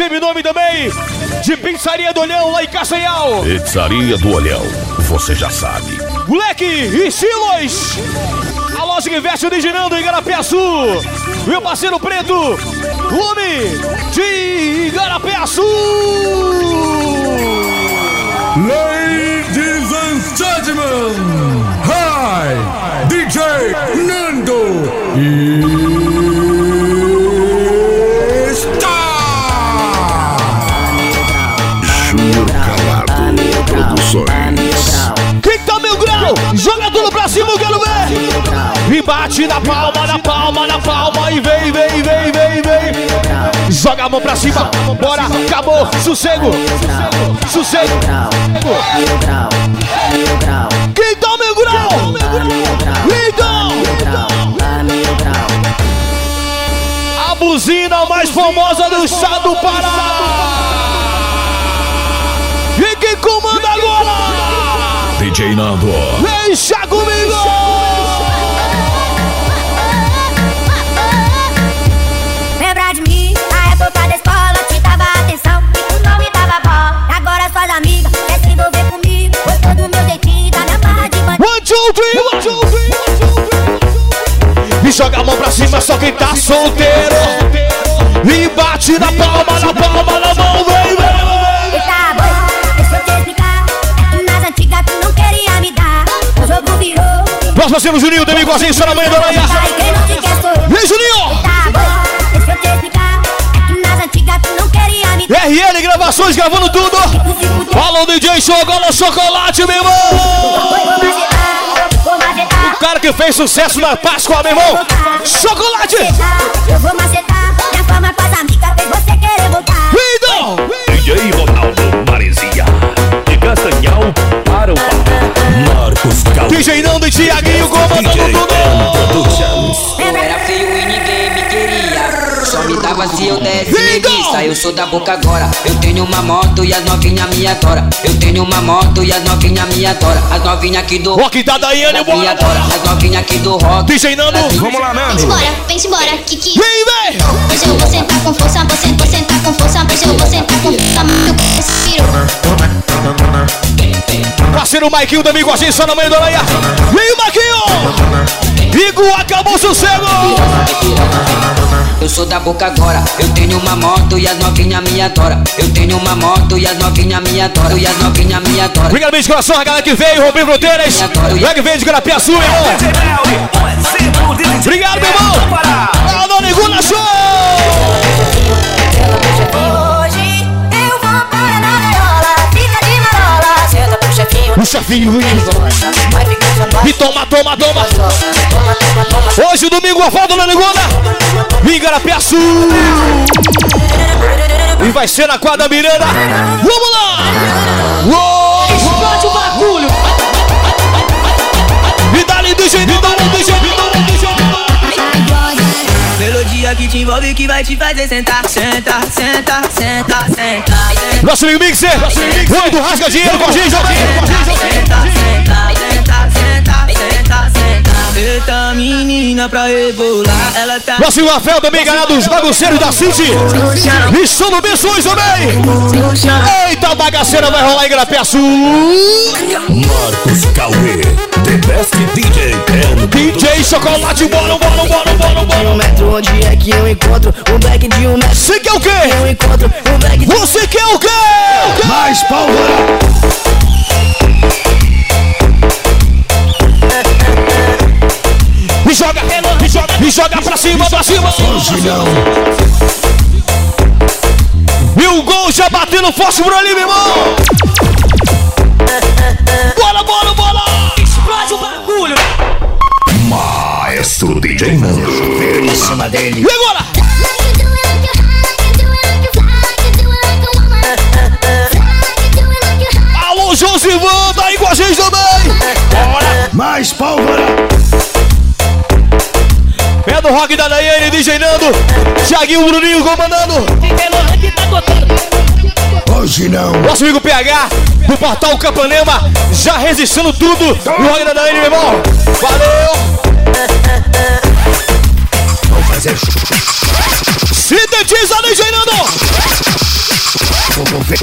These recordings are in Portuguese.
Seminome também de Pizzaria do Olhão lá em Castanhal. Pizzaria do Olhão, você já sabe. Moleque e Silos. A loja que investe originando em Igarapé Sul. Meu parceiro preto, Lume de Igarapé Sul. Ladies and gentlemen, hi, DJ Nando. Está! E bate na palma, na palma, na palma. E vem, vem, vem, vem, vem. Joga a mão pra cima. Bora, acabou. Sossego. Sossego. Quem tá meu grau? Então. A buzina mais famosa do estado do Pará. E quem comanda agora? DJ Nando. Deixa comigo! Two, three, one, two, three, one, two, three. E joga a mão pra cima, só quem tá solteiro. E bate na palma, na palma, na mão, vem, vem, E tá bom, deixa eu te explicar. É que nas antigas tu não queria me dar. O jogo virou. Nosso parceiro Juninho também com a gente, na manhã da manhã. Vai, quem não te quer sou eu. Vem, Juninho! Bom, deixa eu te explicar. É que nas antigas tu não queria me dar. RL Gravações gravando tudo. Fala o DJ Chocola Chocolate, meu irmão. O cara que fez sucesso na Páscoa, meu irmão. Chocolate! Eu vou macetar. Minha forma com as amigas fez você querer voltar. Então, DJ Ronaldo Marizia. De Castanhal para o Pará. Marcos Cal. DJ Nando e Tiaguinho comandando tudo. Se eu desse preguiça. Eu sou da boca agora. Eu tenho uma moto e as novinhas me adoram. Eu tenho uma moto e as novinhas me adoram. As novinhas aqui do Rock da Daiane, bora, adoram. bora. As novinhas aqui do rock. DJ Nando, Vamos lá, Nando. Bora, pensa embora, Kiki. vem, vem. Hoje eu vou sentar com força, vou sentar, vou sentar com força. Hoje eu vou sentar com força, meu c*****. Parceiro Maiquinho também com a gente, só na manhã da manhã. Vem, Maiquinho. Igor, acabou o sossego. Eu sou da boca agora. Eu tenho uma moto e as novinhas me adoram. Eu tenho uma moto e as novinhas me adoram. E as novinhas me adoram. Obrigado bem de coração, a galera que veio, rompendo fronteiras. Que veio de Garapiaçu, irmão. Obrigado, meu irmão. Lá no Neguna Show. O chefinho, e toma, toma, toma. Hoje, domingo, a falta na Neguna. Em Garapiaçu. E vai ser na quadra Miranda. Vamos lá. Uou. Explode o bagulho. E dá-lhe do jeito, que te envolve que vai te fazer sentar, senta, senta, senta, senta. Nosso amigo Mixer. O homem do Rasga Dinheiro com a gente também. Senta, senta, senta, senta, senta, senta. Eita menina pra rebolar, ela tá Nosso amigo Rafael também, galera dos bagunceiros da City. E são no Missões também. Eita, bagaceira vai rolar em Garapiaçu. Marcos Cauê. The best DJ M DJ Chocolate, bora, bora, bora, bora, um bora. metro onde é que eu encontro um bag de um metro. Você quer o Eu quê? encontro um bag de Você quer o quê? Mais pólvora. Me joga, me joga, me joga pra cima, pra cima. Hoje não. E o gol já batendo forte por ali, meu irmão. DJ Nando. Em cima dele. E agora? Alô, Josivan, tá aí com a gente também. Mais pólvora. É do rock da Daiane, DJ Nando. Thiaguinho Bruninho comandando. Hoje não. Nosso amigo PH, do portal Capanema, já resistindo tudo. O rock da Daiane, meu irmão. Valeu. Vamos fazer Sintetiza, DJ Nando. Vem,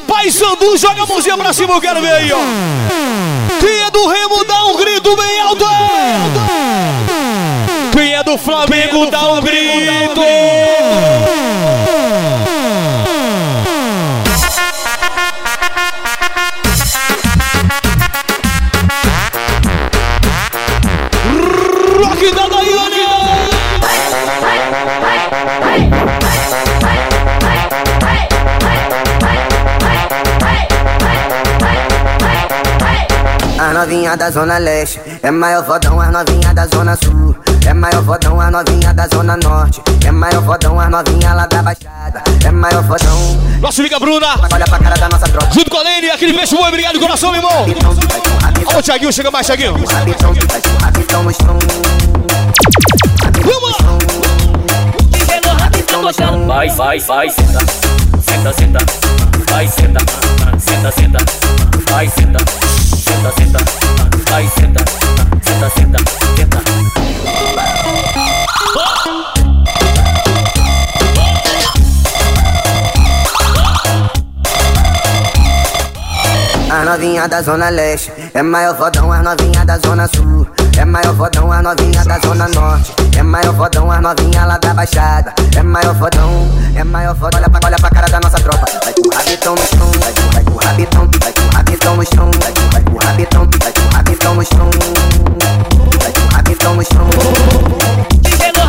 do Pai Sandu, joga a mãozinha pra cima, eu quero ver aí, ó. Quem é do Remo, dá um grito bem alto. Quem é do Flamengo, dá um grito. Novinha da zona leste é maior fodão, a novinha da zona sul. É maior fodão, a novinha da zona norte. É maior fodão, a novinha lá da baixada. É maior fodão. Nossa amiga Bruna, Olha pra cara da nossa tropa. junto com a Lene, aquele beijo bom, obrigado, coração, meu irmão. Ó, o Thiaguinho, chega mais, Thiaguinho. Vamos lá. Vai, vai, vai, senta, senta, senta, vai, senta, senta, senta, vai, senta, senta, senta, vai, senta, senta, senta, senta. A novinha da zona leste é maior fodão, a novinha da zona sul. É maior fodão, a novinha da zona norte. É maior fodão, a novinha lá da baixada. É maior fodão, é maior fodão. Olha pra, olha pra cara da nossa tropa. Vai com o rabitão no chão, vai com, vai com o rabitão, vai o rabitão no chão, vai vai com o rabitão, vai com o rabitão no chão. Vai com o rabitão no chão.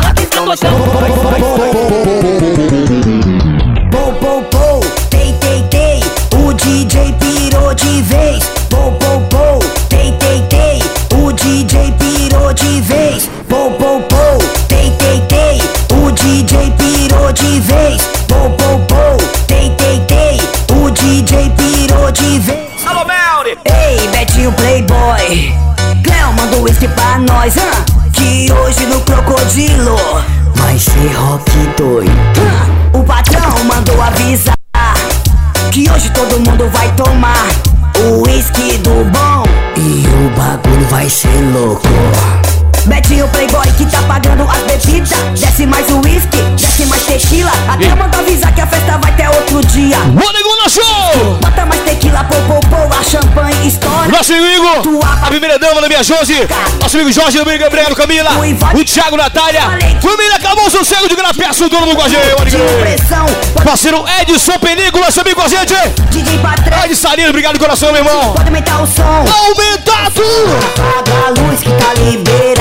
Rabitão no chão. Pou, pou, pou, tei, tei, tei, o DJ pirou de vez. Nós, hã? A primeira dama da minha Josi, nosso amigo Jorge, amigo Gabriel, Camila, o Thiago, Natália, família acabou o cego de Grapeço, todo mundo com a gente, De Parceiro Edson Película, também com a gente. Ed Salino, obrigado, coração, meu irmão. Pode aumentar o som Aumentar tudo! Apaga a luz que tá liberado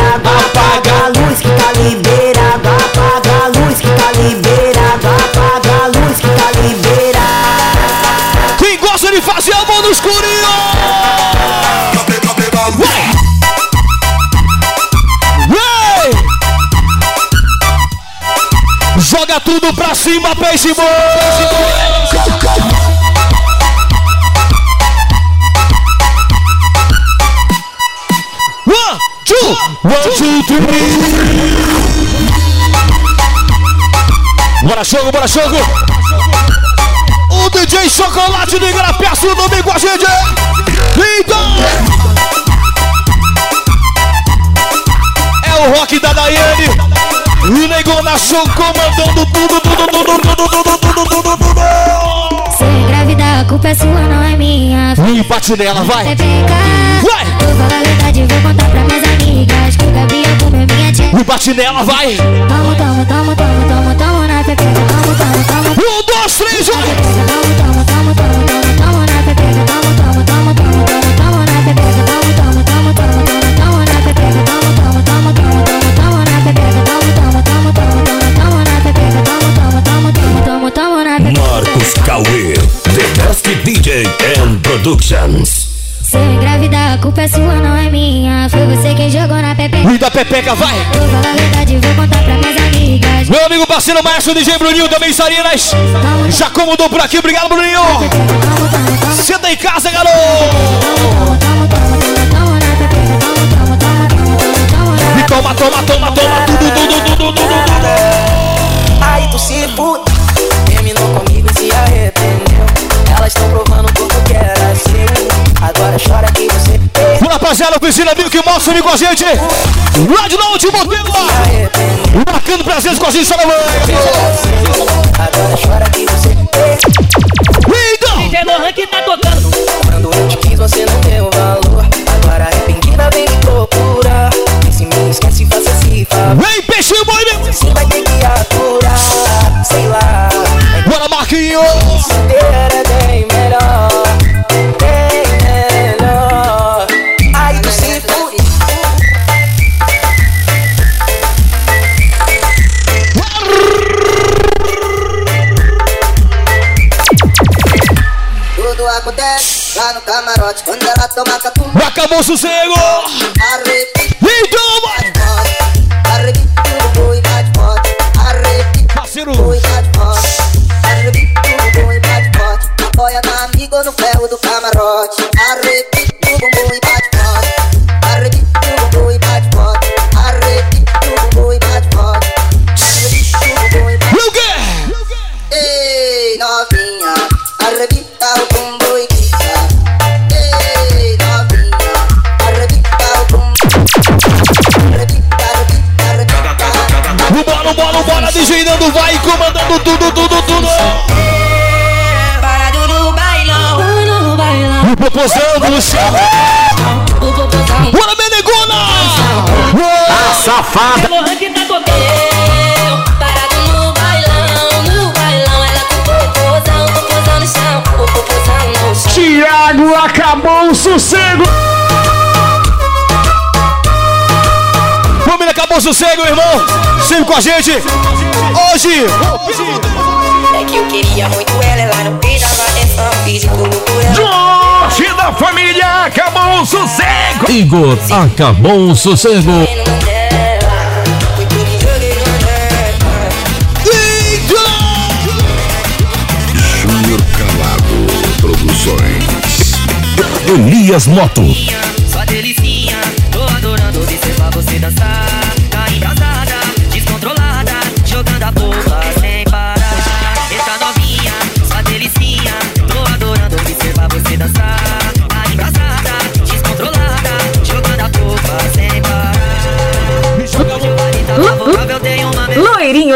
tudo pra cima, peixe bom! One, two, one, two, three. Bora jogo, bora jogo! O DJ Chocolate de Grapeço também com a gente! Então! É o rock da Daiane! O Negona Show comandando tudo, tudo, tudo, tudo, tudo, tudo, tudo, tudo! Se engravidar, a culpa é sua, não é minha. E bate nela, vai! Vai! vou a verdade, vou contar pra minhas amigas. Que o Gabriel comeu minha tia. E bate nela, vai! Tamo, tamo, tamo, tamo, tamo, tamo na pepeca. Tamo, tamo, tamo, Um, dois, três, vai! Tamo, tamo, tamo, Cauê, The Best DJ and Productions. Se eu engravidar, vida, a culpa é sua, não é minha. Foi você quem jogou na pepeca. Rui da Pepeca, vai! Vou falar a verdade, vou contar pra minhas amigas. Meu amigo parceiro maestro DJ Bruninho também Sarinas. Já comandou por aqui, obrigado Bruninho! Toma, toma, toma, Senta em casa, garoto! toma, toma, toma, toma na pepeca. Toma, toma, toma, toma, toma na E toma, toma, toma, toma, tudo, tudo, tudo, tudo, tudo! Aí tu se fude, Elas estão provando o corpo que era seu. Agora chora que você perdeu. Rapaziada, oficina Bill que mostra ali com a gente! Lá de lá, último tempo! Marcando presença com a gente, Salamanca! Agora chora que você perdeu. Então! DJ Lohan que tá tocando. Quando eu te quis, você não deu valor. Agora arrependida vem me procurar. E se me esquece, faça esse favor. Camarote quando ela toma tatu. Acabou o sossego! Arrepio, chão. O popozão no chão. Tiago, acabou o sossego! Família, acabou o sossego, irmão! Sempre com a gente! Hoje! É que eu queria muito ela, ela não prestava atenção. Fiz de tudo por ela. Da família, acabou o sossego! Igor, acabou o sossego. Júnior Calado Produções. Elias Moto.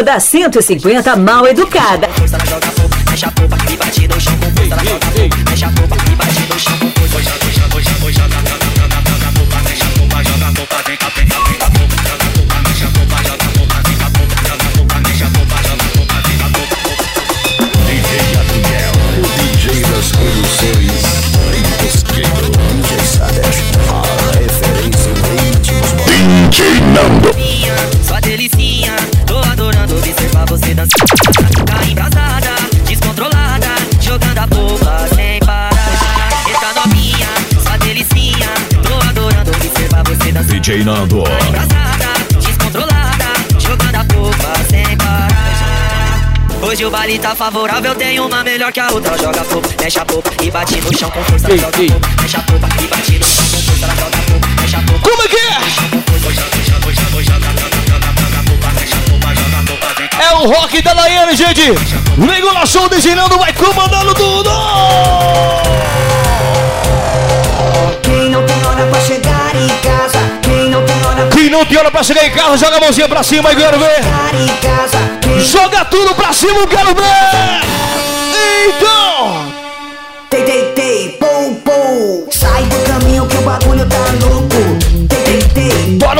Da 150 mal educada. Dançar. DJ Nando. Embrasada, descontrolada, jogando a popa sem parar. Hoje o baile tá favorável, tem uma melhor que a outra. Joga a popa, mexe a popa e bate no chão com força. Ela joga a popa, mexe a popa e bate no chão com força. Ela joga popa, mexe a popa. Como é que é? É o rock da Laiane, gente! Regula Show DJ Nando vai comandando tudo! Quem não tem hora pra chegar em Quem não tem hora pra chegar em casa, joga a mãozinha pra cima e quero ver! Joga tudo pra cima, quero ver!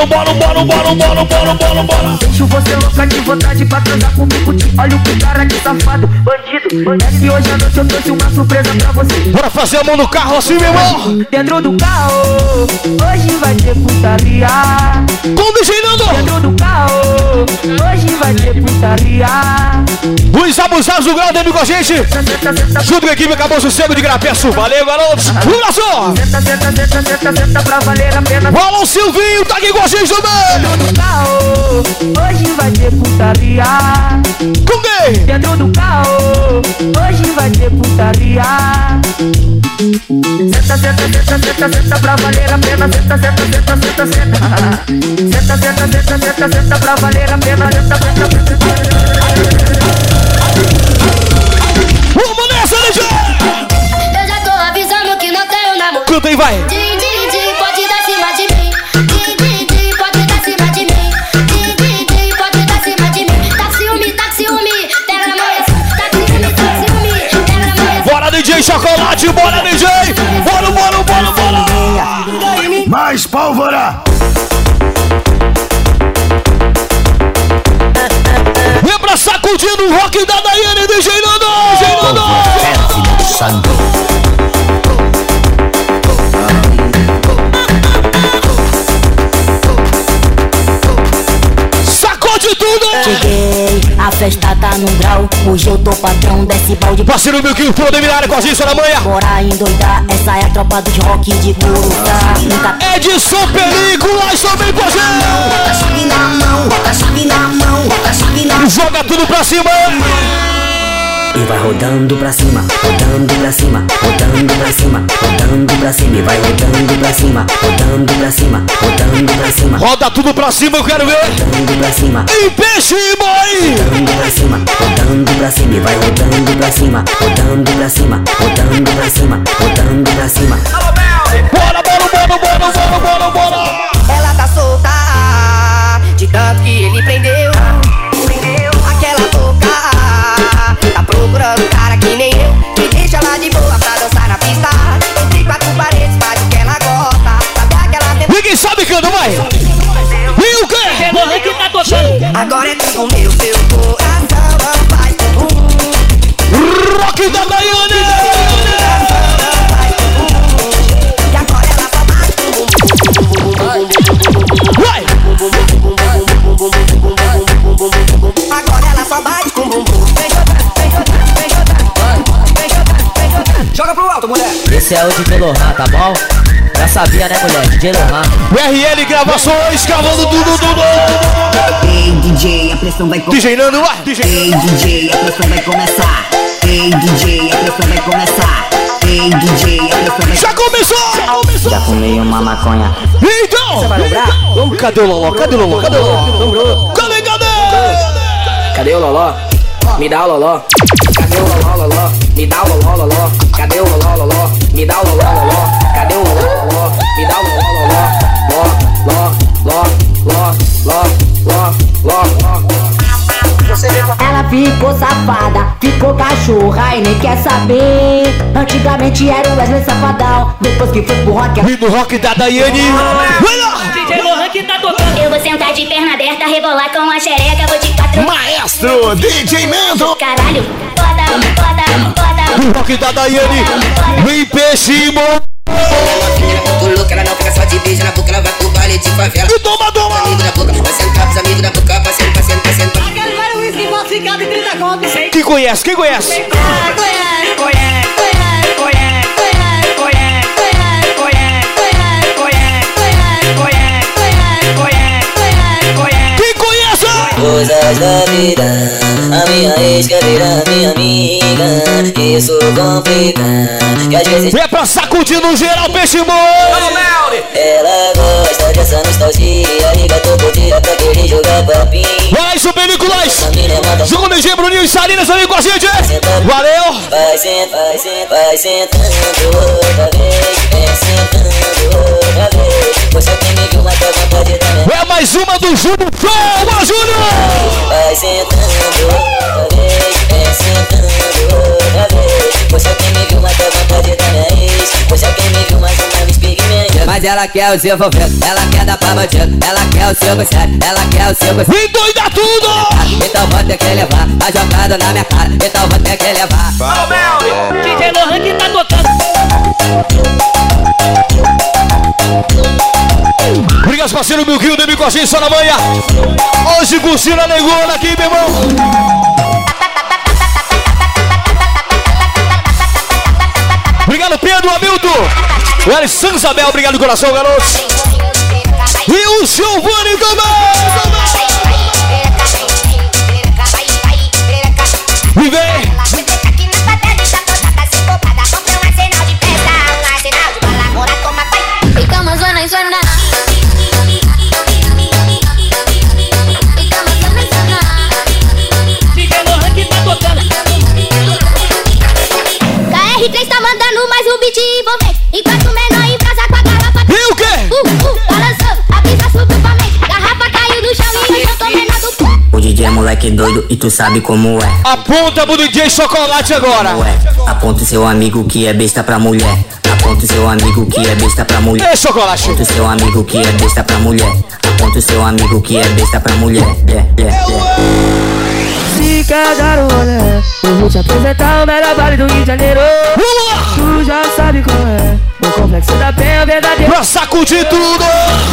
Bora, bora, bora, bora, bora, bora, bora. Deixo você louca de vontade pra transar comigo. Te olho com cara de safado, bandido. É que hoje à noite eu trouxe uma surpresa pra você. Bora fazer a mão no carro assim, meu irmão. Dentro do carro, hoje vai ter putaria. Com o DJ Nando. Dentro do carro, hoje vai ter putaria. Luiz Abusados do Grau dentro com a gente. Junto com a equipe Acabou o Sossego de Grapeço. Valeu, garotos. Um abraço. Senta, senta, senta, senta, senta pra valer a pena. O Silvinho tá aqui com a gente também. Dentro do carro, hoje vai ter putaria. Com quem? Dentro do carro, hoje vai ter putaria. Senta, senta, senta, senta, senta pra valer a pena. Senta, senta, senta, senta, senta. Senta, senta, senta, senta, senta pra valer a pena. Senta, senta, senta, Vamos nessa, DJ. Eu já tô avisando que não tenho namoro. Canta aí, vai. Chocolate. Bora, DJ. Bora, bora, bora, bora. Mais pólvora! Vem pra sacudir no rock da Daiane, DJ Nando. DJ Nando. Num grau. Hoje eu tô patrão, desce balde. Parceiro meu que todo mirário com a gente na manhã. Bora endoidar, essa é a tropa dos rock de tá? Muita Edson Películas também gente. chave na mão, bota chave na mão, bota chave na Joga tudo pra cima. E vai rodando pra cima, rodando pra cima, rodando pra cima, rodando pra cima. E vai rodando pra cima, rodando pra cima, rodando pra cima, Roda tudo pra cima, eu quero ver. rodando pra cima. E peixe, boy. Rodando pra cima, rodando pra cima e vai rodando pra cima, rodando pra cima, rodando pra cima, rodando pra cima. Bora, bora, bora, bora, bora, bora, bora. Ela tá solta, de tanto que ele prendeu. Procurando um cara que nem eu. Que deixa ela de boa pra dançar na pista. Entre quatro paredes, faz o que ela gosta. Sabe aquela. Ninguém sabe canta, vai. E o quê? Agora é tudo meu, seu coração não faz. Rock da Daiane. Esse é o DJ Lohan, tá bom? Já sabia, né, mulher? DJ Lohan. RL Gravações, cavando tudo, tudo. Ei DJ, a pressão vai começar. DJ Nando, vai. DJ. Ei DJ, a pressão vai começar. Ei DJ, a pressão vai começar. Ei DJ, a pressão vai Já começou. Já fumei uma maconha. Então. então. Cadê o Loló? Cadê o Loló? Cadê o Loló? Cadê, cadê? Cadê o Loló? Me dá o Loló. Cadê o Loló, Loló? Me dá o Loló, Loló. Cadê o Loló, Loló? Me dá o Loló, Loló. Cadê o Loló? Me dá o Loló, Loló. Ló, ló, ló, ló, ló, ló, ló. Ela ficou safada, ficou cachorra e nem quer saber. Antigamente era o Wesley Safadão, depois que foi pro rock. E do rock da Daiane. DJ Lohan que tá tocando. Eu vou sentar de perna aberta, rebolar com a xereca, vou de quatro. Maestro DJ Nando. Caralho, bota, bota, bota. O rock da Daiane. Vem peixe, mo. Muito louca, ela não fica só de beijo na boca, ela vai pro baile de favela. E toma, toma. Amigo na boca, vai sentar pros amigos na boca, passeando, passeando, passeando. Quem conhece? Quem conhece? Quem Coisas da vida, a minha ex quer virar minha amiga. Isso complica, que às vezes É pra sacudir no geral, peixe, mo. ela gosta dessa nostalgia. Liga todo dia pra querer manda Jogo DG, Bruninho e Salinas ali com a gente. Valeu. Vai senta, vai senta, vai sentando outra vez, vem sentando outra vez. Você tem me viu, mas vontade também. É mais uma do Júnior. Toma, Júnior. Vai sentando outra vez, vem sentando outra vez. Você tem me viu, mas vontade também. Você tem Mas ela quer o seu envolvido. Ela quer dar pra bandido, ela quer o seu sete, ela quer o seu Vem doida tudo! Então vou ter que levar, tá jogando na minha cara, então vou ter que levar. Ô, Mel, DJ Lohan que tá tocando. Obrigado, parceiro Milguinho, Demi com a gente, só na manhã. Hoje curtindo a negona aqui, meu irmão. Obrigado, Pedro, Hamilton. O Alessandro Isabel, obrigado do coração, garotos. E o Giovanni também. E vem. Moleque doido e tu sabe como é. Aponta pro DJ Chocolate agora. Ué, aponta o seu amigo que é besta pra mulher. Aponta o seu amigo que é besta pra mulher. Ei, Chocolate. Aponta o seu amigo que é besta pra mulher. Aponta o seu amigo que é besta pra mulher. Yeah, yeah, yeah. Se quer dar um rolê, eu vou te apresentar o melhor baile do Rio de Janeiro. Tu já sabe qual é. O complexo da penha verdadeiro. Pra sacudir tudo!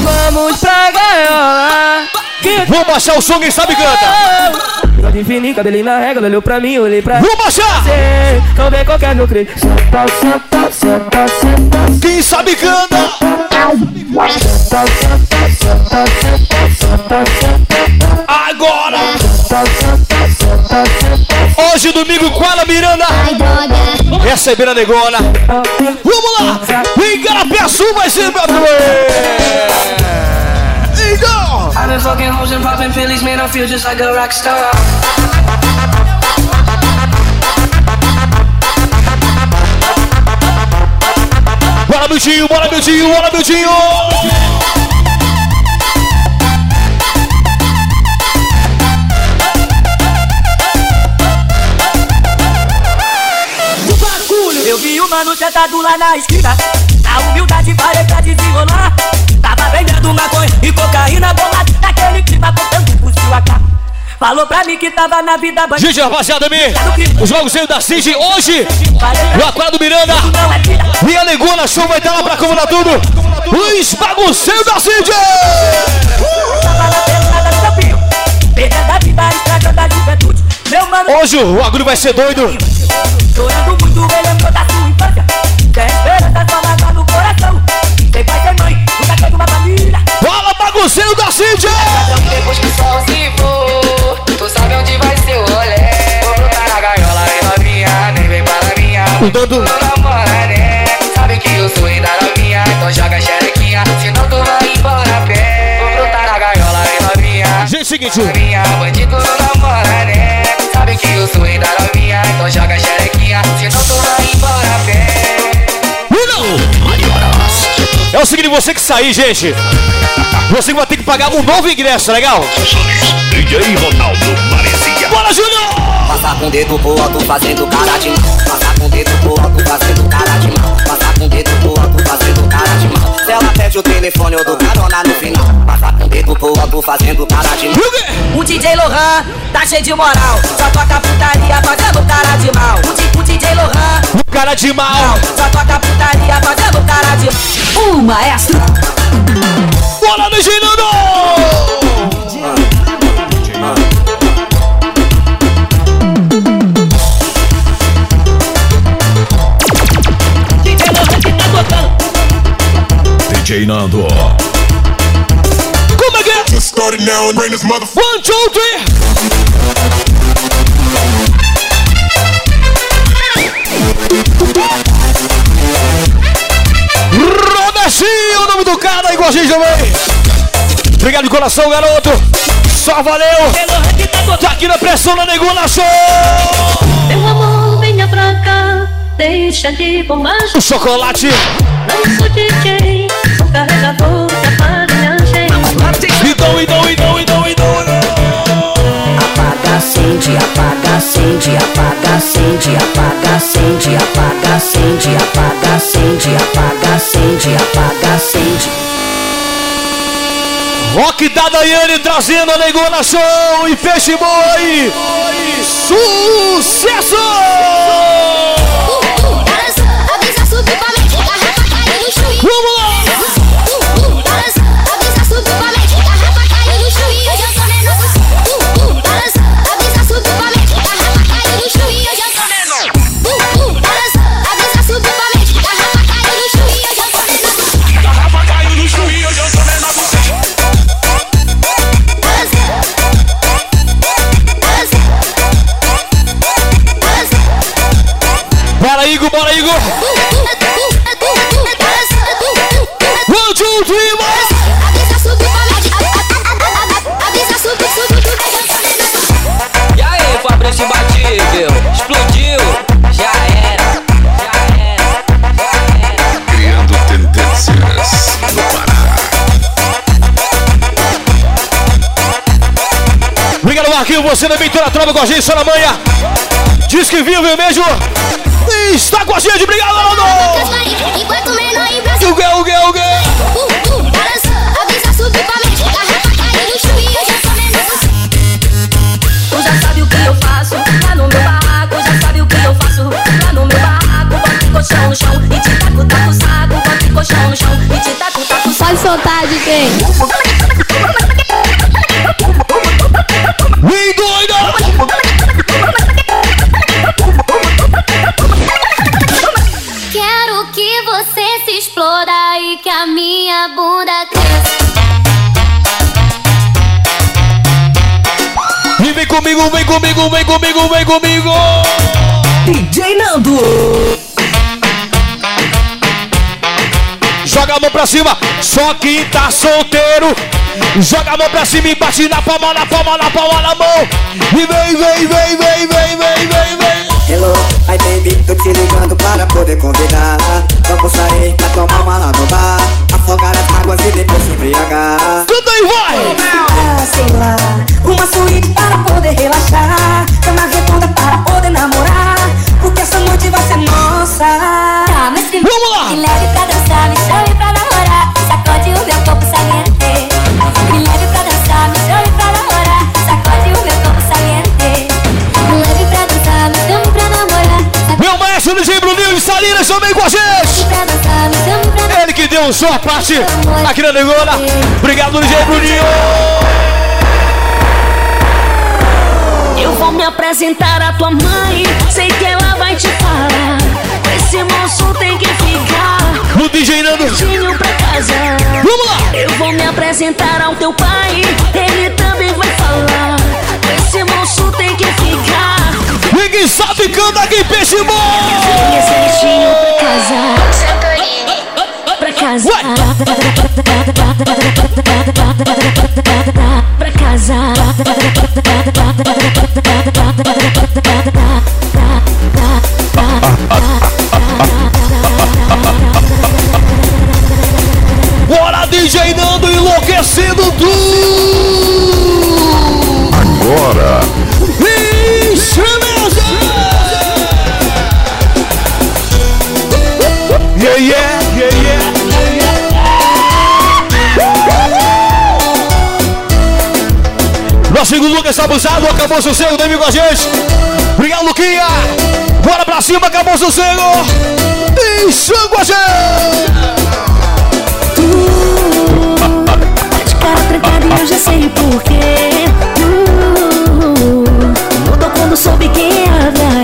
Vamos pra gaiola. Vamos baixar o som, quem sabe canta! Bigode fininho, cabelinho na régua, olhou pra mim, olhei pra Vamos baixar! Não vem qualquer meu creio. Senta, senta, senta, senta. Quem sabe canta! Senta, senta, senta, senta, senta. Agora! Senta, senta, senta, senta. Hoje, domingo, Quala Miranda! Ai, droga. Recebendo a negona! Vamos lá! Igarapé Sul Igor! I've been fucking hoes and popping pillies, man. I feel just like a rock star. Bora, Miltinho, bora, Miltinho, bora, Miltinho! Eu vi o mano sentado lá na esquina. A humildade parei pra desenrolar. Vendendo maconha e cocaína bolada. Naquele clima botando fuzil AK. Falou pra mim que tava na vida bandido. Gente, rapaziada, me, os bagulheiros da Cid hoje, o Aquário do Miranda e a Negona Show vai estar lá pra comandar tudo. Os bagunceiros da Cid! Hoje o bagulho vai ser doido. chorando muito, me lembrou da sua infância. Tem esperança só mágoa no coração. Sem pai, sem mãe, uma. Fala, bagunceiro da Cid! Depois que o sol se for, tu sabe onde vai ser o rolê. Vou brotar na gaiola e novinha, nem vem para minha. Cuidando. Não namora, né? Sabe que eu sou da novinha, então joga xerequinha, senão tu vai embora a pé. Vou brotar na gaiola e novinha. Gente, seguinte, Minha bandido não namora, né? Sabe que eu sou da novinha, então você que sair, gente, você vai ter que pagar um novo ingresso, legal? DJ Ronaldo Maresia. Bora, Júnior! Passar com o dedo pro alto fazendo cara de mal. Passar com o dedo pro alto fazendo cara de mal. Passar com o dedo pro alto fazendo cara de mal. Se ela pede o telefone, eu dou carona no final. Passar com o dedo pro alto fazendo cara de mal. O DJ Lohan tá cheio de moral. Só toca putaria fazendo cara de mal. O, o DJ Lohan Cara de mal! só toca putaria fazendo cara de mal. O maestro Bora, DJ Nando! DJ Nando. Como é que é? Just started now and bring this motherfucker. One, two, three! Rodecinho, o nome do cara, igual a gente também. Obrigado de coração, garoto. Só valeu. Tá aqui na pressão da Negona Show. Meu amor, venha pra cá. Deixa de bobagem. O chocolate. Não sou DJ, carregador de aparelhagem. Então, então, então, então, então. Apaga, acende, apaga, acende, apaga, acende, apaga, acende, apaga, acende, apaga, acende, apaga, acende, apaga, acende. Rock da Daiane trazendo a Negona Show e Peixe Boi. Sucesso! Avisa subir pra mente, garrafa caiu no chuí. Vamos você também toda a tropa com a gente, só na manhã. Diz que viu, viu mesmo? E está com a gente, obrigado, em Brasil. O que, o que, o que? Já sabe o que eu faço lá no meu barraco. Já sabe o que eu faço no meu barraco. Colchão no chão e te taco, taco saco. Boto colchão no chão e te taco, taco saco. Pode soltar, DJ. Vem comigo, vem comigo, vem comigo, vem comigo! DJ Nando. Joga a mão pra cima, só quem tá solteiro. Joga a mão pra cima e bate na palma, na palma, na palma, na mão. E vem, vem, vem, vem, vem, vem, vem, vem. Hello, aí baby, tô te ligando para poder convidar Vamos sair pra tomar uma só a parte aqui na Negona. Obrigado, DJ Bruninho! Eu vou me apresentar à tua mãe. Sei que ela vai te falar. Esse moço tem que ficar. O DJ Nando. Tinho pra casa. Vamos lá! Eu vou me apresentar ao teu pai. Ele também vai falar. Esse moço tem que ficar. Ninguém sabe canta aqui, peixe bom! Esse Pra casa. Bora, DJ Nando enlouquecendo tudo! Agora, Nosso amigo Lucas tá abusado, acabou o sossego, tá com a gente. Obrigado, Luquinha. Bora pra cima, acabou o sossego. Isso com a gente. De cara trancada e eu já sei porquê. Uh, mudou quando soube quem era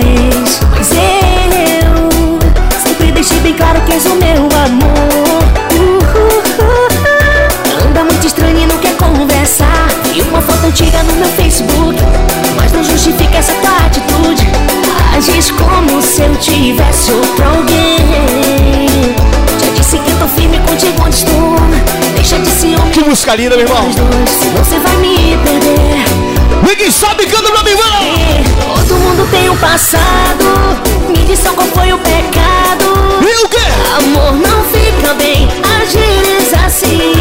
música linda, meu irmão. você vai me perder. Ninguém sabe, canta pra mim, lá. Todo mundo tem um passado. Me diz só qual foi o pecado. E o quê? Amor não fica bem, agires assim.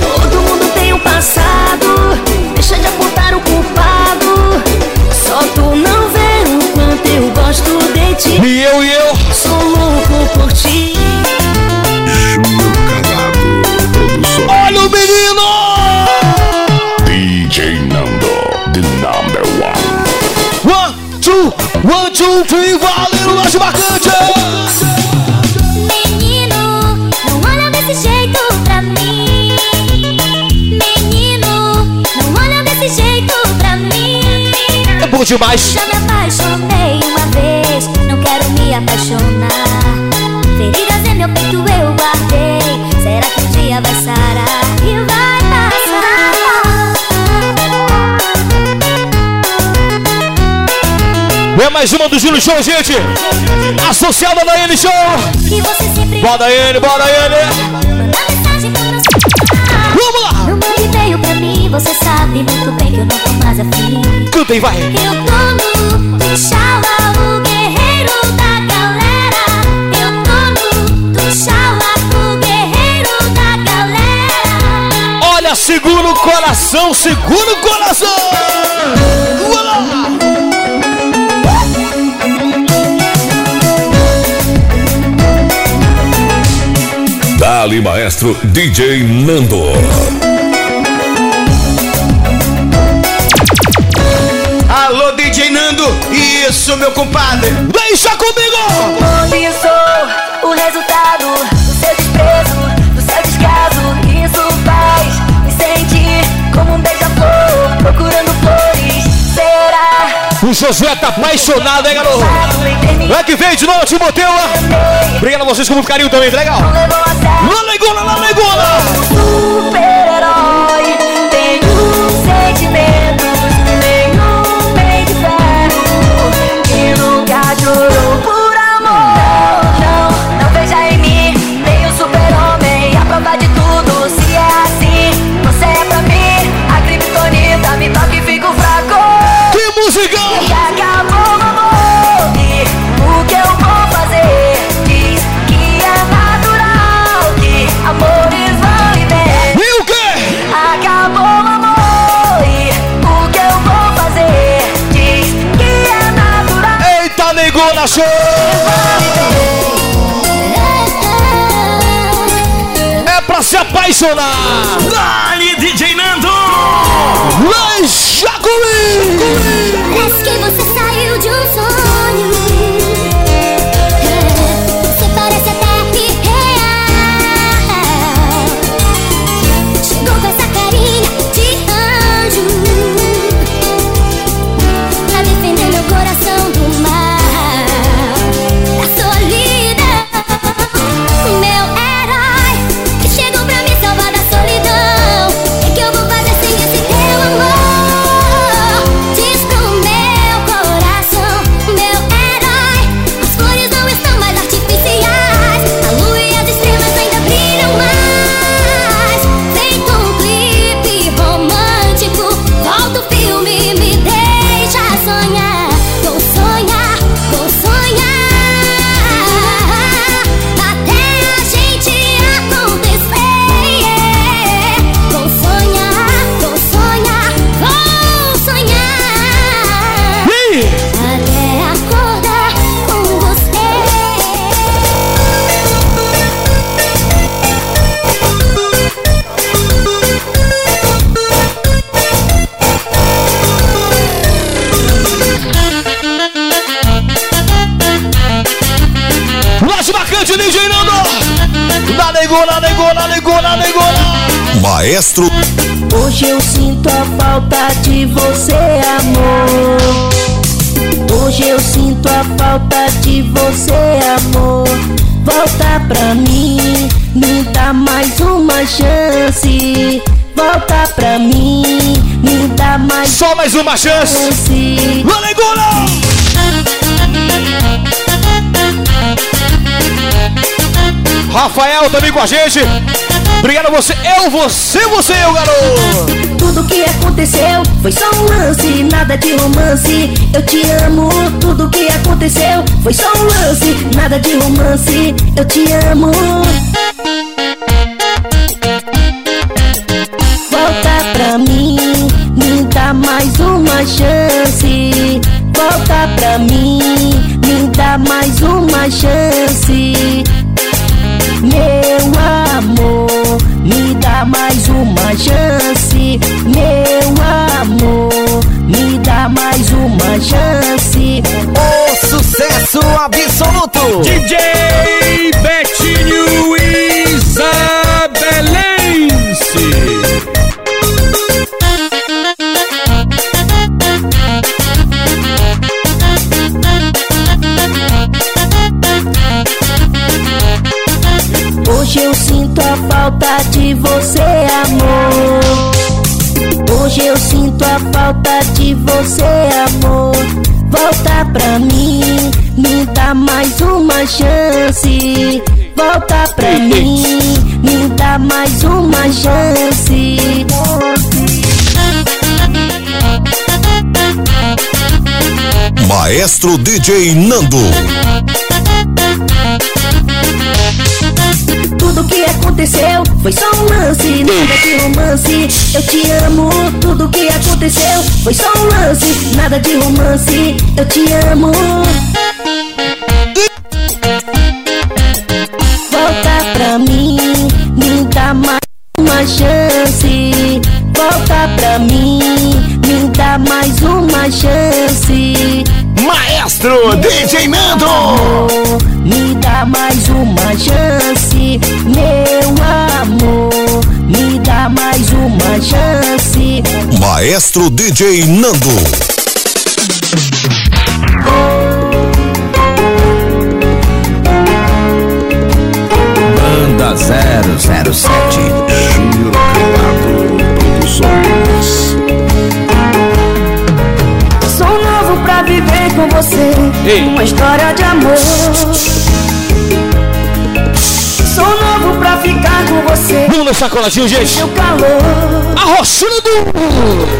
Todo mundo tem um passado. Deixa de apontar o culpado. Só tu não vê o quanto eu gosto de ti. E eu, e eu. Junto e valendo mais bacante. Menino, não olha desse jeito pra mim. Menino, não olha desse jeito pra mim. É bom demais. Já me apaixonei uma vez, não quero me apaixonar. É mais uma do Júlio Show, gente. Associada da N Show. Você sempre Bora N, bora N. Vamos lá. Não mande e-mail pra mim, você sabe muito bem que eu não tô mais afim. Canta aí, vai. Eu tô no do Xala, o guerreiro da galera. Eu tô no do Xala, o guerreiro da galera. Olha, segura o coração, segura o coração. Dali Maestro DJ Nando. Alô, DJ Nando. Isso, meu compadre. Deixa comigo. Isso, o resultado O Josué tá apaixonado, hein, garoto? É que vem de novo, Timoteu. Obrigado a vocês com muito carinho também, tá legal? Na legona, na legona. É pra se apaixonar! Dali, DJ Nando. Deixa comigo! Parece que você Hoje eu sinto a falta de você, amor. Hoje eu sinto a falta de você, amor. Volta pra mim, me dá mais uma chance. Volta pra mim, me dá mais Só mais uma chance. chance. Rafael também com a gente. Obrigado a você. Eu, você, você, eu, garoto. Tudo que aconteceu foi só um lance, nada de romance. Eu te amo. Tudo que aconteceu foi só um lance, nada de romance. Eu te amo. Volta pra mim, me dá mais uma chance. Volta pra mim, me dá mais uma chance. uma chance, meu amor. Me dá mais uma chance. O sucesso absoluto! DJ Bet você, amor. Volta pra mim, me dá mais uma chance. Volta pra mim, me dá mais uma chance. Maestro DJ Nando. Tudo que aconteceu foi só um lance, nada de romance. Eu te amo, tudo que aconteceu foi só um lance, nada de romance. Eu te amo. Volta pra mim, me dá mais uma chance. Volta pra mim, me dá mais uma chance. Maestro DJ Nando. Me dá mais uma chance, meu amor. Me dá mais uma chance. Maestro DJ Nando. Banda 007 Giro Privado Produções Sou novo pra viver com você. Uma história de amor. Vamos no sacoladinho, gente. Seu calor. Arrochando.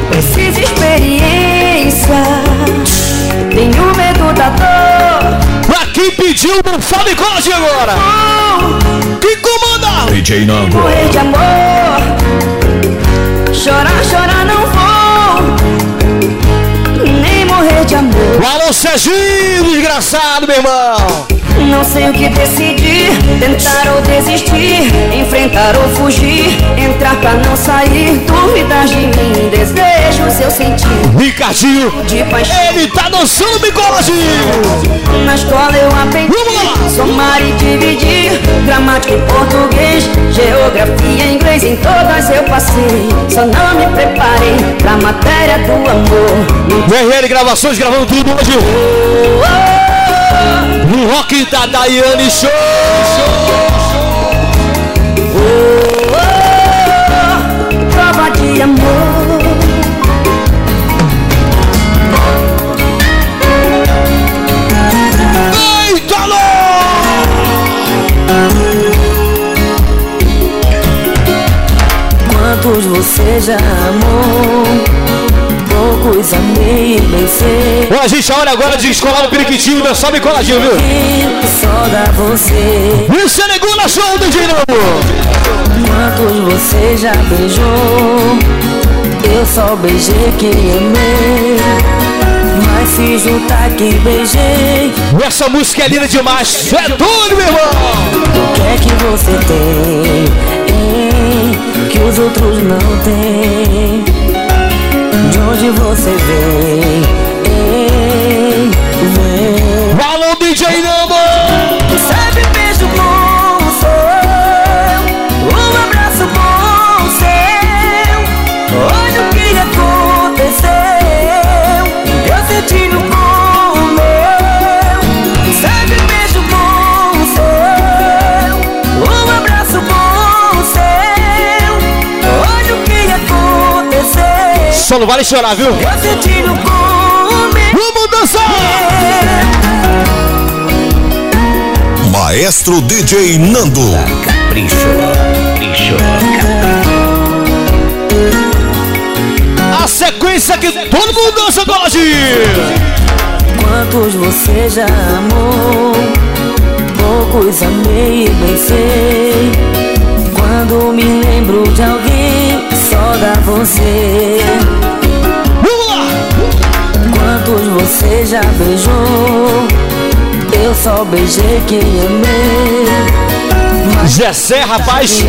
Preciso experiência. Tenho medo da dor. Pra quem pediu, não fale coladinho agora. Quem comanda? DJ Nando. Morrer de amor. Chorar, chorar não vou. Nem morrer de amor. Alô, Serginho, desgraçado, meu irmão. Não sei o que decidir, tentar ou desistir, enfrentar ou fugir, entrar pra não sair, dúvidas de mim, desejos eu senti. Ricardinho, de paixão. ele tá dançando bicoladinho. Na escola eu aprendi somar e dividir, gramática em português, geografia em inglês, em todas eu passei. Só não me preparei pra matéria do amor. VRL Gravações gravando tudo hoje. No rock da Daiane Show. Prova de amor. Quantos você já amou? Poucos amei e sei. Ó, a gente olha agora de escolar no periquitinho, dançar bem coladinho, viu? Só dá você. É neguna show do DJ Novo. Quantos você já beijou? Eu só beijei quem amei. Mas se juntar quem beijei. Essa música é linda demais. É doido, meu irmão. O que é que você tem? que os outros não onde chorar, viu? Vamos dançar! Maestro DJ Nando. Capricho Capricho A sequência que todo mundo dança, Goladinho. Quantos você já amou? Poucos amei e bem sei. Quando me lembro de alguém, só dá você. Quantos você já beijou? Eu só beijei quem amei. Gessé, rapaz.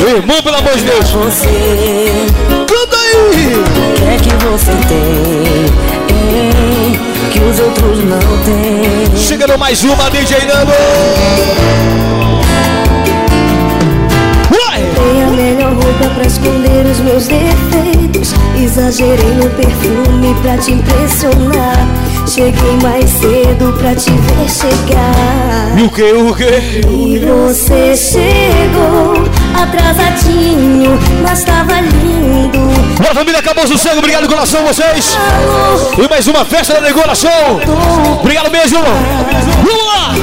Meu irmão, pelo amor de Deus. você. Canta aí. O que é que você tem? que os outros não têm. Chegando mais uma, DJ Nando. Dei a melhor roupa pra esconder os meus defeitos. Exagerei no perfume pra te impressionar. Cheguei mais cedo pra te ver chegar. E o que, o que? E você chegou atrasadinho, mas tava lindo. Bora família, acabou o sossego, obrigado coração vocês. E mais uma festa da Negona Show. Obrigado mesmo. Vamos lá.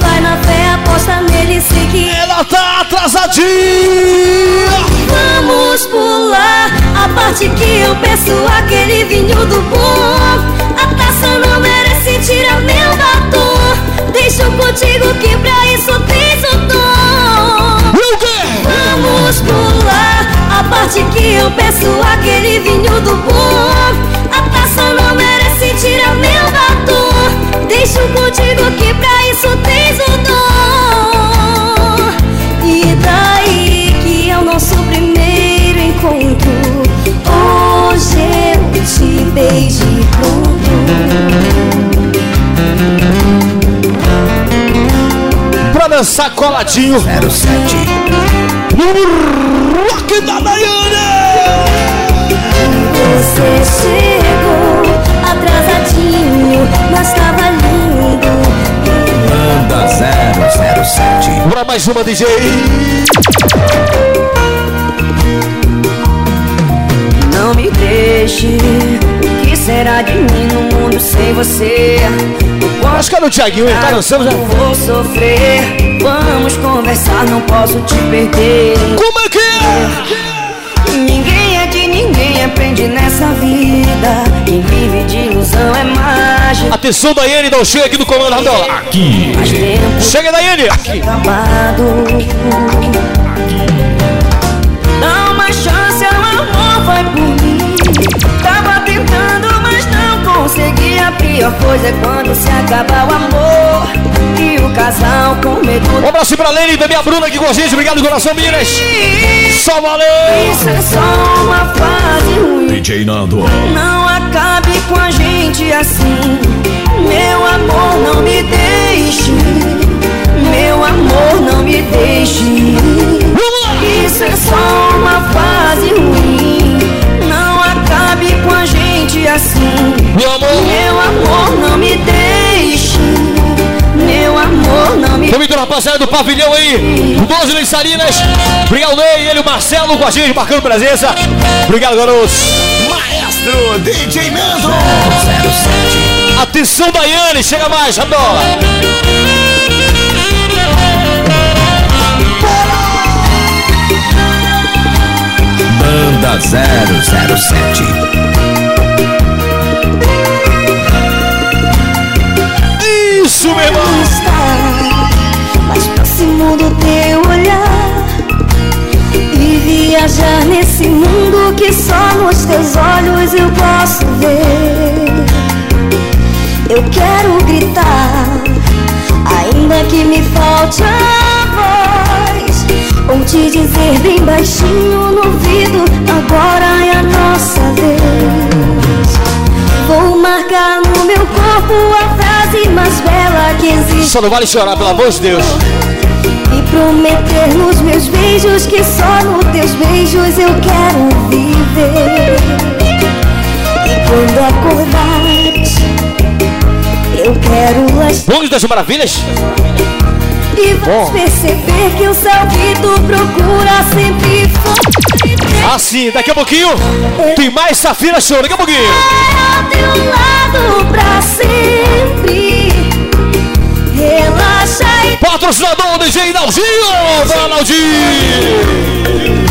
Vai na fé, aposta nele, sei que ela tá atrasadinha. Vamos a parte que eu peço aquele vinho do bom. A taça não merece tirar meu batom. Deixo contigo que pra isso tens o dom. Vamos pular a parte que eu peço aquele vinho do bom. A taça não merece tirar meu batom. Deixo contigo que pra isso tens o dom. Dançar coladinho. 07. No rock da Daiane. Você chegou atrasadinho, mas tava lindo. Banda 007. Bora mais uma, DJ. Não me deixe. Será de mim no mundo sem você? Acho que era o Thiaguinho, ele tá dançando já. Vou sofrer. Vamos conversar, não posso te perder. Como é que é? Ninguém é de ninguém, aprende nessa vida. Quem vive de ilusão é mágica. Atenção, Daiane, dá um chega aqui do comando, Radola. Aqui. Faz tempo Chega, Daiane. acabado. Dá uma chance, pior coisa é quando se acaba o amor. E o casal com medo. Um abraço pra Lene e a Bruna aqui com a gente. Obrigado, coração Minas. Só valeu. Isso é só uma fase ruim. DJ Nando. Não acabe com a gente assim. Meu amor, não me deixe. Meu amor, não me deixe. Isso é só uma fase ruim. Não acabe com a gente assim. Meu amor. Meu amor, não me deixe. Meu amor, não me Vamos então, rapaziada do pavilhão aí. O 12 Luiz Salinas. Obrigado, Ney. Ele, o Marcelo, com a gente, marcando presença. Obrigado, garotos. Maestro DJ. 007. Atenção, Daiane. Chega mais, Radola. Banda 007. Isso, meu irmão. estar mais próximo do teu olhar e viajar nesse mundo que só nos teus olhos eu posso ver. Eu quero gritar, ainda que me falte a voz, ou te dizer bem baixinho no ouvido: agora é a nossa vez. Vou marcar no meu corpo a frase mais bela que existe. Só não vale chorar, pelo amor de Deus. E prometer nos meus beijos que só nos teus beijos eu quero viver. E quando acordares, eu quero as Vamos das maravilhas? E vais perceber que o tu procura sempre foi Assim, daqui a pouquinho tem mais Safira Show. Daqui a pouquinho. ao teu lado pra sempre. Relaxa e Patrocinador DJ Naldinho. Bora, Naldinho.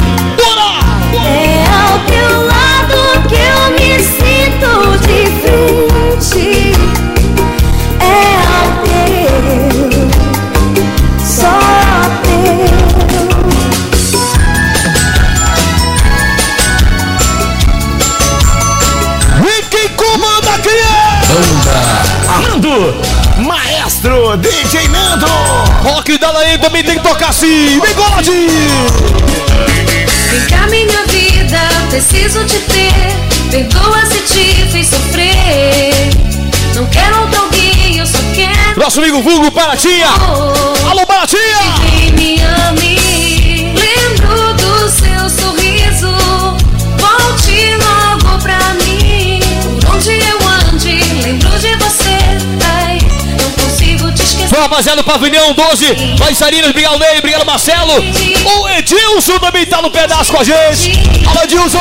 Maestro DJ Nando. Rock da Laí também tem que tocar assim. Vem, Goladinho. Vem cá, minha vida, preciso te ter. Perdoa se te fiz sofrer. Não quero outro alguém, eu só quero. Nosso amigo Vulgo Baratinha. Alô, Baratinha. Que me ame. Lembro do seu sorriso. Volte logo pra mim. Foi rapaziada Pavilhão 12. Laissarinas, obrigado Ney, obrigado Marcelo. O Edilson também tá no pedaço com a gente. Alô, Edilson.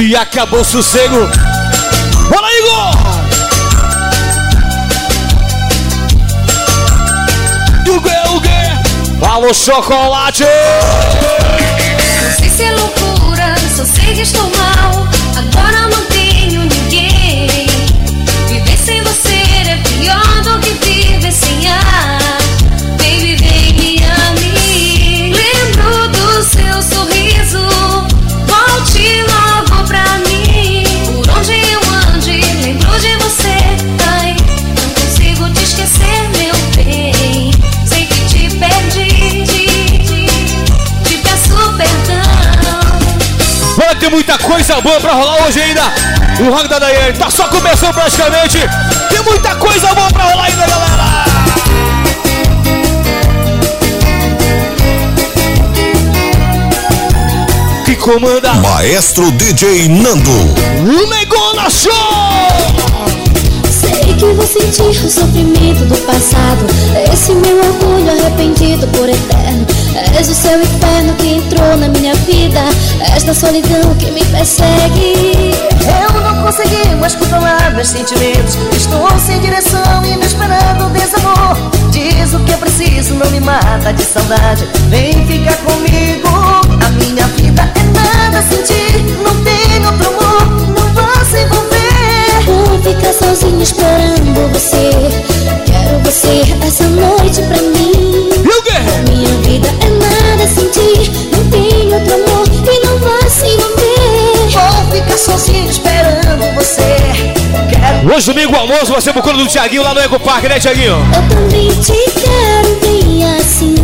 E acabou o sossego. Bora, Igor! Alô, chocolate! Não sei se é loucura, só sei que estou mal. Agora não pior do que viver sem ar. Baby, vem me ame. Lembro do seu sorriso. Volte logo pra mim. Por onde eu ande, lembro de você. Ai, não consigo te esquecer, meu Ter muita coisa boa pra rolar hoje ainda. O Rock da Daiane tá só começando praticamente. Tem muita coisa boa pra rolar ainda, galera. Que comanda Maestro DJ Nando. o Negona Show. Sei que vou sentir o sofrimento do passado Esse meu orgulho arrependido por eterno És o seu inferno que entrou na minha vida. Esta solidão que me persegue. Eu não consegui mais controlar meus sentimentos. Estou sem direção e me esperando desamor. Diz o que eu preciso, não me mata de saudade. Vem ficar comigo. A minha vida é nada sem ti. Não tem outro amor, não vou se envolver. Vou ficar sozinho esperando você. Quero você essa noite pra mim O quê? Minha vida é nada sem ti Não tem outro amor e não vai se envolver Vou ficar sozinho esperando você Quero Hoje domingo almoço vai ser pro coro do Tiaguinho lá no Eco Park, né, Tiaguinho? Eu também te quero bem assim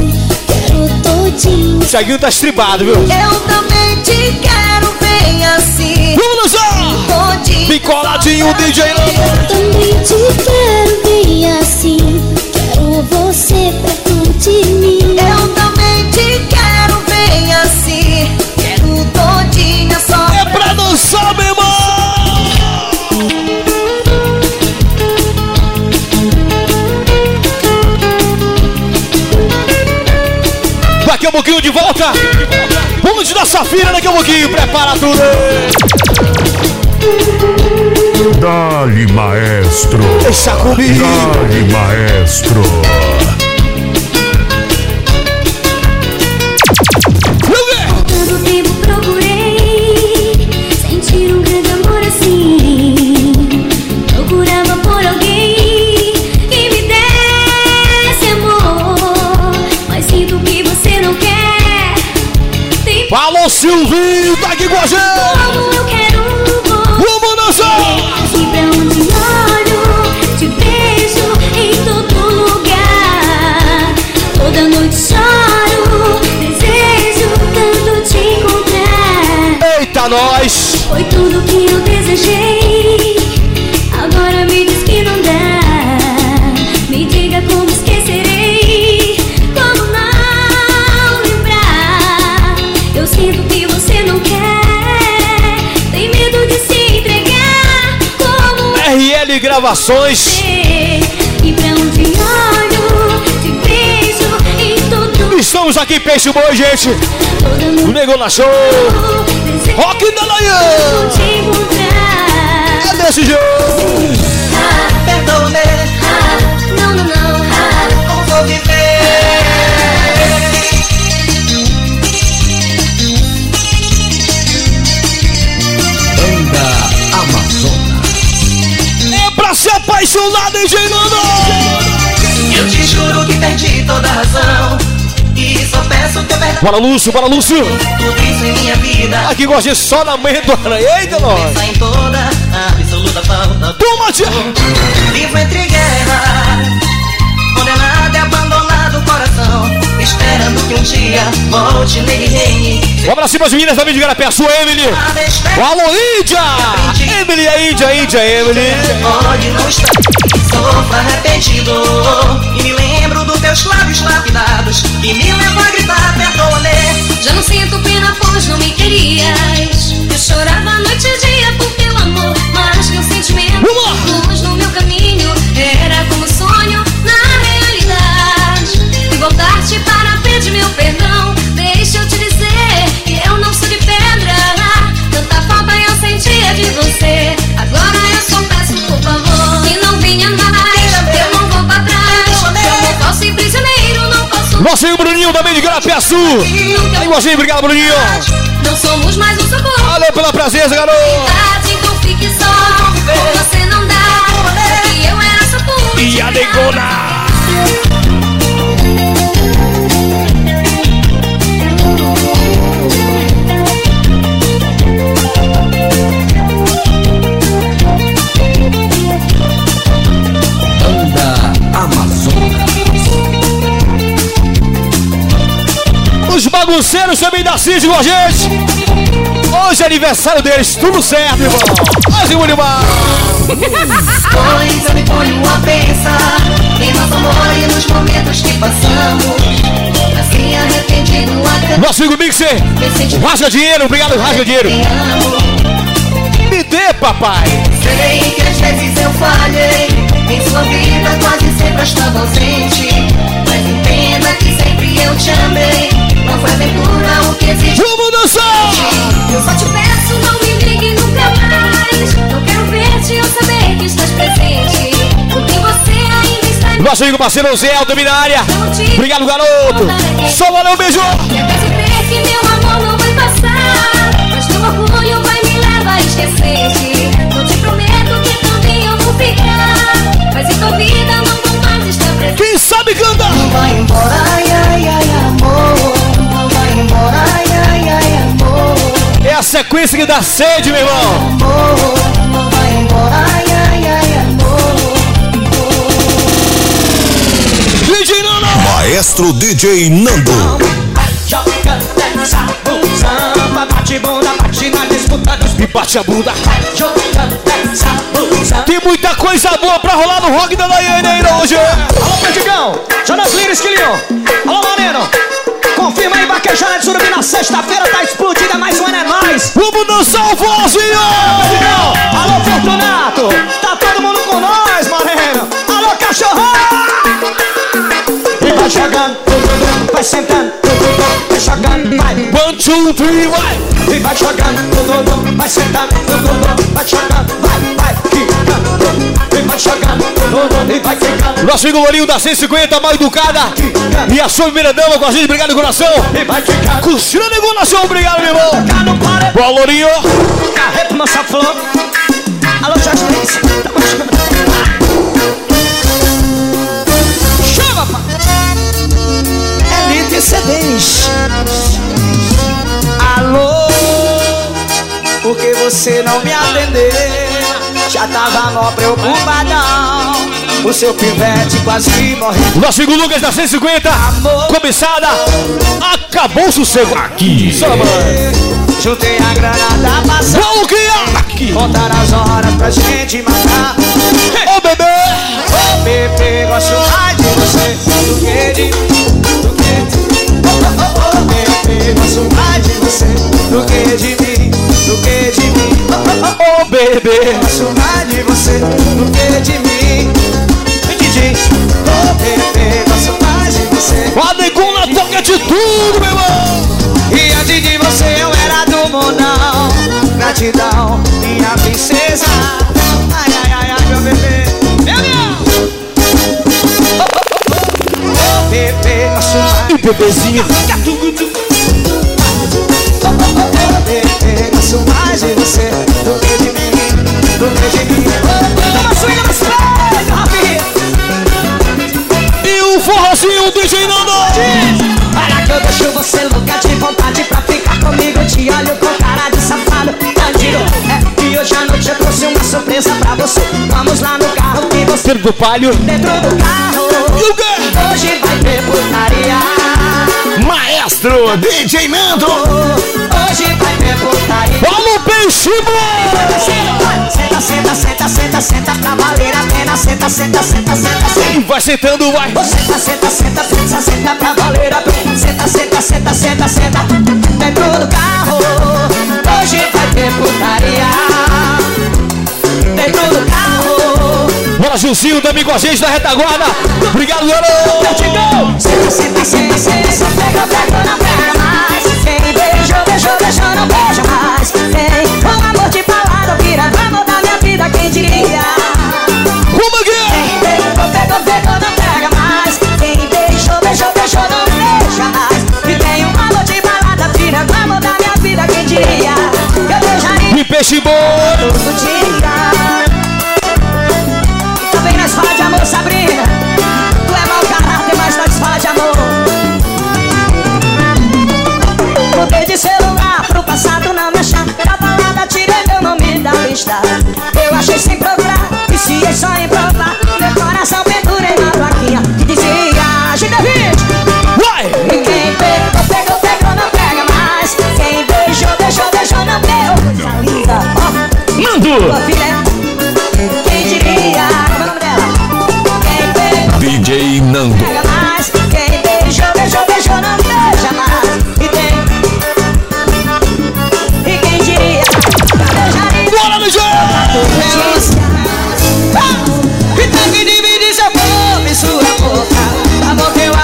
Quero todinho O Tiaguinho tá estribado, viu? Eu também te quero bem assim Vamos dançar! Todinho Picoladinho, DJ Eu Nando. também te quero bem assim Quero você perto de mim Eu também te quero bem assim Quero todinha só É pra dançar, meu irmão! Daqui a pouquinho de volta. Bonde da Safira daqui a pouquinho. Prepara tudo. Dali, maestro. Deixa comigo. Dali, maestro. Falou, todo Estamos aqui, Peixe Boi, gente. O. Negão Show. Desejo Rock da encontrar. É desse jeito. Ah, perdão, né? Ah, não, não, não. Ah, Como vou viver? Apaixonar, DJ Nando. Eu te juro que perdi toda a razão E só peço teu perdão Bora, Lúcio, bora, Lúcio. Tudo isso em minha vida Aqui gosta de só na manhã do aranha. Eita, nós. Pensa em toda a absoluta falta Toma, tia! Vivo entre guerras Esperando que um dia volte reine Vamos pra cima, as meninas também de Garapé, a sua Emily! Alô, Índia! Emily, a Índia, a Índia, Emily! Pode não estar Sofro arrependido Igualzinho, obrigado, Bruninho! Não somos mais um socorro. Valeu pela presença, garoto! Então fique só, você não dá. Porque eu era só E a negona! Bagunceiros também da CID com a gente! Hoje é aniversário deles, tudo certo, irmão! O animal! Pois eu me ponho a pensar Em nosso amor e nos momentos que passamos Assim arrependido a Nosso amigo Mixer! Rasga dinheiro, obrigado, rasga dinheiro! Me dê, papai! Sei que às vezes eu falhei Em sua vida quase sempre estava ausente Mas entenda que sempre eu te amei foi aventura o que existe Vamos dançar! Eu só te peço, não me ligue nunca mais. Não quero ver-te ou saber que estás presente. Porque você ainda está em Nosso amigo parceiro Zé Aldo na área! Obrigado, garoto! Só valeu, beijo! Quero crer que meu amor não vai passar. É a sequência que dá sede, meu irmão! Vai embora, ai, ai, ai, amor DJ Nando! Maestro DJ Nando. Joga dessa samba Bate bunda, bate na disputa dos E bate a bunda! Tem muita coisa boa pra rolar no rock da Daiane hoje! Alô, Perdigão, Jonas Lires, Quilhinho. Alô, Moreno. Confirma aí, de Surubim na sexta-feira, tá explodida, mais um ano é nóis. Vamos dançar o vozinho! Alô, Fortunato. Tá todo mundo com nós, Moreno. Alô, cachorrão. E vai jogando, vai sentando, vai jogando, vai. One, two, three, vai! E vai jogando, vai sentando, vai jogando, vai, vai, Nosso amigo Lourinho da 150, mal educada! E a sua primeira dama com a gente, obrigado, coração! E vai ficar Curtindo negociação, obrigado, meu irmão! Boa, Lourinho! Carreto, nossa flor. Alô, Jorge. Tamo chamando. Chama, pai. Elite CDs. Alô, por que você não me atendeu? Já tava mó preocupadão. O seu pivete quase morreu. Nosso amigo Lucas da 150, começada, acabou o sossego aqui! Samba! Juntei a grana da maçã. Vamos criar aqui! Contar as horas pra gente matar. Ô bebê! Ô bebê, gosto mais de você do que de do bebê, gosto mais de você do que de mim. DJ, ô bebê, gosto mais de você. A negona toca de tudo, meu irmão! E antes de você eu era do mundão Gratidão, minha princesa. Ai, ai, ai, ai, meu bebê. Meu Deus Oh, oh, oh, oh. Bebê, nosso mar E bebezinho Dentro do palio. dentro do carro. Hoje vai ter putaria. Maestro DJ Nando. Hoje vai ter putaria. Olha o peixe bom! Senta, senta, senta, senta, senta pra valer a pena. Senta, senta, senta, senta, senta. Vai sentando, vai. Senta, senta, senta, senta, senta pra valer a pena. Senta, senta, senta, senta, senta. Dentro do carro. Hoje vai ter putaria. Dentro do carro. Bora, Gilzinho, também com a gente da retaguarda. Obrigado, garoto. Senta, senta, senta, senta, senta, pega, pega, não pega mais. Quem beijou, beijou, beijou, não beija mais. Vem, com amor de palavra, vira amor da minha vida, quem diria? Como que Quem pegou, pegou, pegou, não pega mais. Quem beijou, beijou, beijou, não beija mais. E tem um amor de balada, vira amor da minha vida, quem diria? Eu beijaria E peixe bom! todo dia.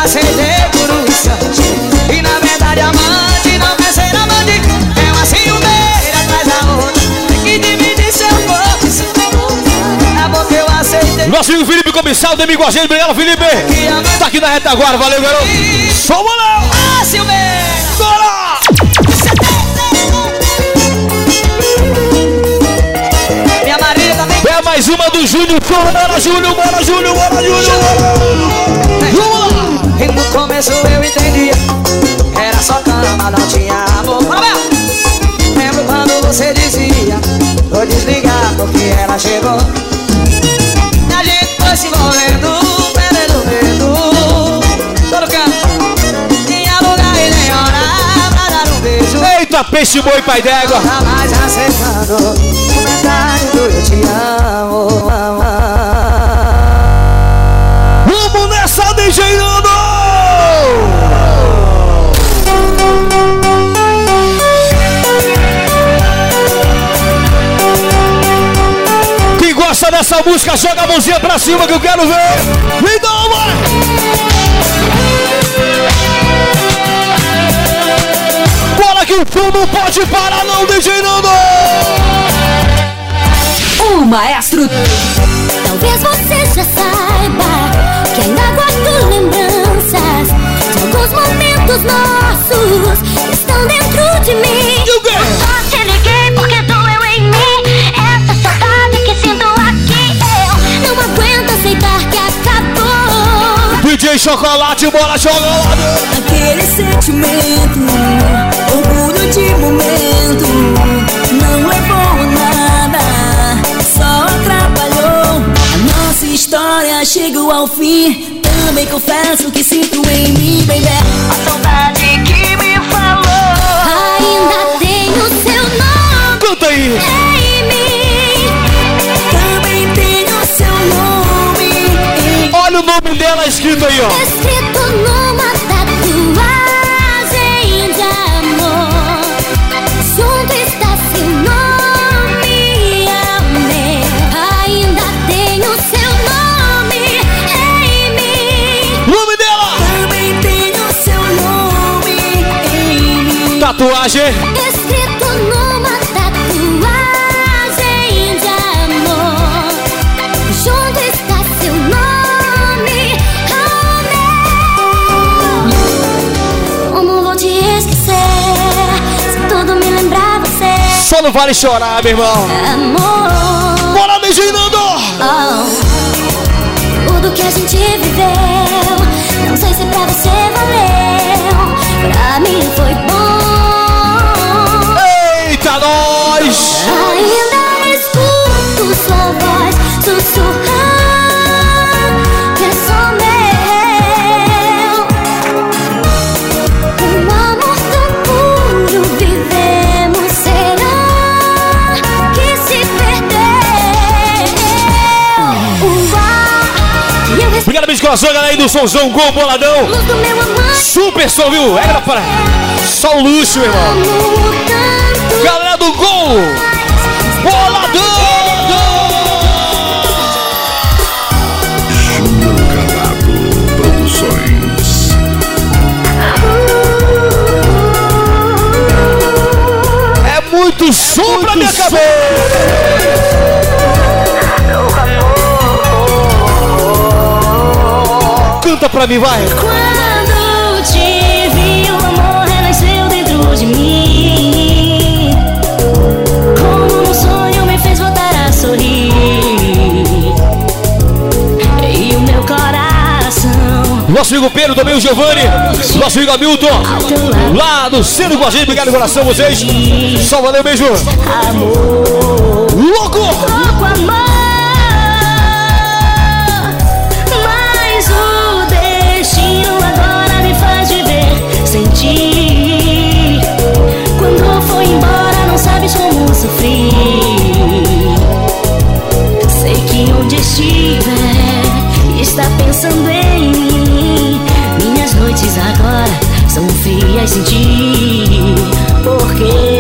Amor que eu aceitei por instante E na verdade amante não quer ser amante É uma ciumeira atrás da outra Tem que dividir seu corpo e sua boca Amor que eu aceitei Nosso amigo Felipe Comissal, também com a gente. Obrigado, Felipe. Tá aqui na retaguarda. Valeu, garoto. Soma não! Ah, ciumeira Bora! Minha Maria também É mais uma do Júnior. Bora, Júnior, bora, Júnior, bora, Júnior. Vamos lá! E no começo eu entendia Era só cama, não tinha amor! Lembro quando você dizia Vou desligar porque ela chegou E a gente foi se envolvendo Perdendo medo Todo canto Tinha lugar e nem hora Pra dar um beijo Eita, peixe boi, pai d'égua. Jamais aceitando O metade do eu te amo, amo, amo. Vamos nessa, DJ Nando! Gosta dessa música, joga a mãozinha pra cima que eu quero ver. Então, vai! Bora que o não pode parar não, DJ Nando! O maestro Talvez você já saiba que ainda guardo lembranças de alguns momentos nossos que estão dentro de mim. DJ Chocolate, bora chocolate! Aquele sentimento Orgulho de momento Não levou a nada Só atrapalhou A nossa história chegou ao fim Também confesso que sinto em mim, baby A saudade que me falou Ainda tenho seu nome Canta aí! em mim. Também tenho seu nome Olha o nome dela escrito aí, ó. Escrito numa tatuagem de amor Junto está seu nome meu Ainda tenho seu nome em mim Nome dela! Também tenho seu nome em mim Tatuagem. Escrito Só não vale chorar, meu irmão. Amor Bora, DJ Nando! Oh, tudo que a gente viveu, não sei se pra você valeu, pra mim foi bom. Eita, nós! Ainda Coração, galera aí do Somzão Gol Boladão. Super som, viu? É para só o luxo, meu irmão. Galera do Gol Boladão. É muito som pra minha cabeça. Canta pra mim, vai. Quando te vi, o amor renasceu dentro de mim. Como num sonho me fez voltar a sorrir. E o meu coração. Nosso amigo Pedro, também o Giovanni, nosso amigo Hamilton, lá do centro com a gente, obrigado coração vocês. Só valeu, beijo. Louco! Louco amor. onde estiver está pensando em mim. Minhas noites agora são frias em ti. Porque